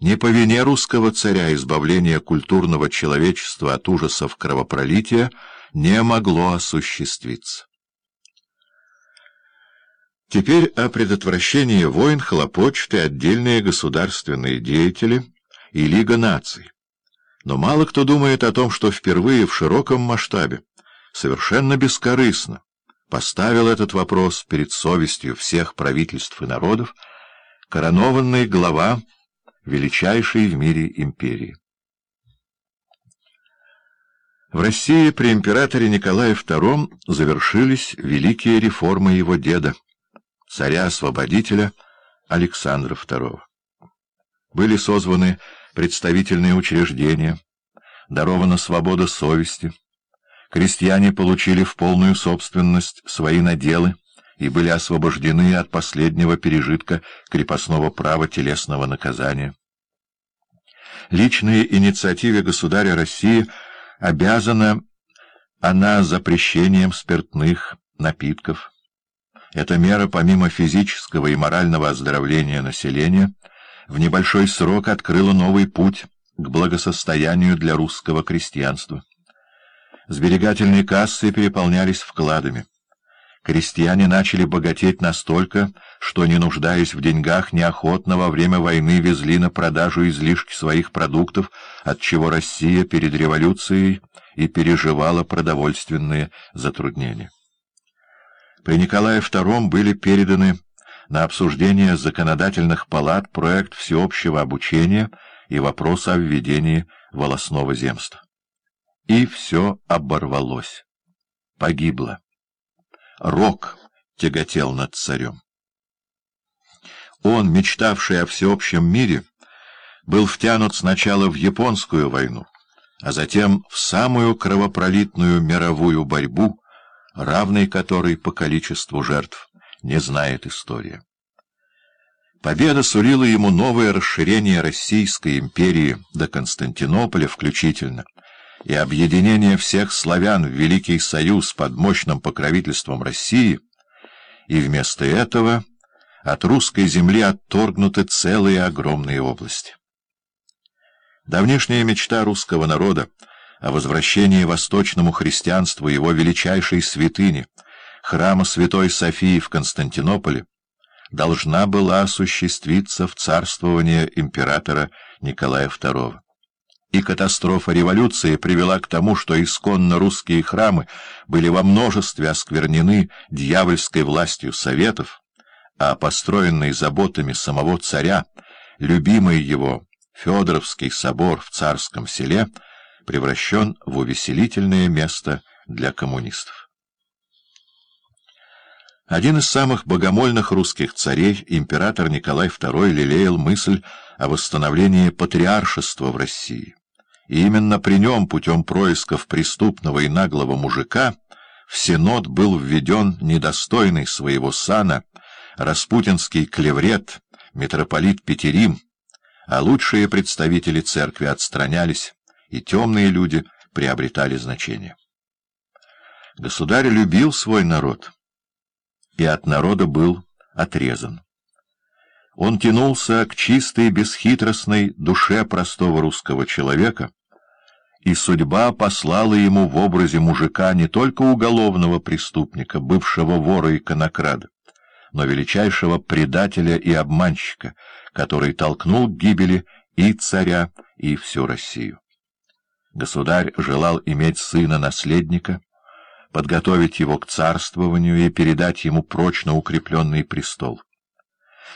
Не по вине русского царя избавление культурного человечества от ужасов кровопролития не могло осуществиться. Теперь о предотвращении войн хлопочут и отдельные государственные деятели и Лига наций. Но мало кто думает о том, что впервые в широком масштабе, совершенно бескорыстно, поставил этот вопрос перед совестью всех правительств и народов, коронованный глава величайшей в мире империи. В России при императоре Николае II завершились великие реформы его деда, царя-освободителя Александра II. Были созваны представительные учреждения, дарована свобода совести, крестьяне получили в полную собственность свои наделы и были освобождены от последнего пережитка крепостного права телесного наказания. Личной инициативе государя России обязана она запрещением спиртных напитков. Эта мера, помимо физического и морального оздоровления населения, в небольшой срок открыла новый путь к благосостоянию для русского крестьянства. Сберегательные кассы переполнялись вкладами. Крестьяне начали богатеть настолько, что, не нуждаясь в деньгах, неохотно во время войны везли на продажу излишки своих продуктов, отчего Россия перед революцией и переживала продовольственные затруднения. При Николае II были переданы на обсуждение законодательных палат проект всеобщего обучения и вопрос о введении волосного земства. И все оборвалось. Погибло. Рок тяготел над царем. Он, мечтавший о всеобщем мире, был втянут сначала в японскую войну, а затем в самую кровопролитную мировую борьбу, равной которой по количеству жертв не знает история. Победа сулила ему новое расширение Российской империи до Константинополя включительно — и объединение всех славян в Великий Союз под мощным покровительством России, и вместо этого от русской земли отторгнуты целые огромные области. Давнешняя мечта русского народа о возвращении восточному христианству его величайшей святыни, храма Святой Софии в Константинополе, должна была осуществиться в царствование императора Николая II и катастрофа революции привела к тому, что исконно русские храмы были во множестве осквернены дьявольской властью советов, а построенный заботами самого царя, любимый его Федоровский собор в Царском селе превращен в увеселительное место для коммунистов. Один из самых богомольных русских царей, император Николай II, лелеял мысль о восстановлении патриаршества в России. И именно при нем, путем происков преступного и наглого мужика, в Синод был введен недостойный своего сана распутинский клеврет, митрополит Петерим, а лучшие представители церкви отстранялись, и темные люди приобретали значение. Государь любил свой народ, и от народа был отрезан. Он тянулся к чистой, бесхитростной душе простого русского человека, и судьба послала ему в образе мужика не только уголовного преступника, бывшего вора и конокрада, но величайшего предателя и обманщика, который толкнул к гибели и царя, и всю Россию. Государь желал иметь сына-наследника, подготовить его к царствованию и передать ему прочно укрепленный престол.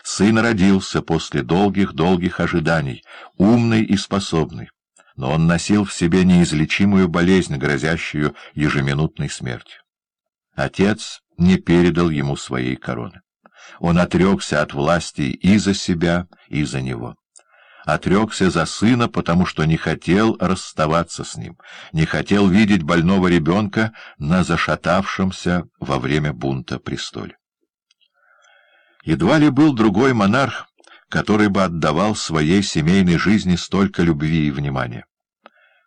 Сын родился после долгих-долгих ожиданий, умный и способный но он носил в себе неизлечимую болезнь, грозящую ежеминутной смертью. Отец не передал ему своей короны. Он отрекся от власти и за себя, и за него. Отрекся за сына, потому что не хотел расставаться с ним, не хотел видеть больного ребенка на зашатавшемся во время бунта престоле. Едва ли был другой монарх, который бы отдавал своей семейной жизни столько любви и внимания.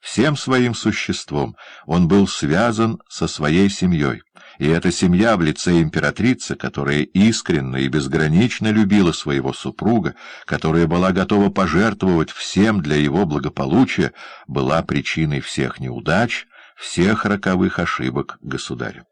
Всем своим существом он был связан со своей семьей И эта семья в лице императрицы, которая искренне и безгранично любила своего супруга, которая была готова пожертвовать всем для его благополучия, была причиной всех неудач, всех роковых ошибок государя.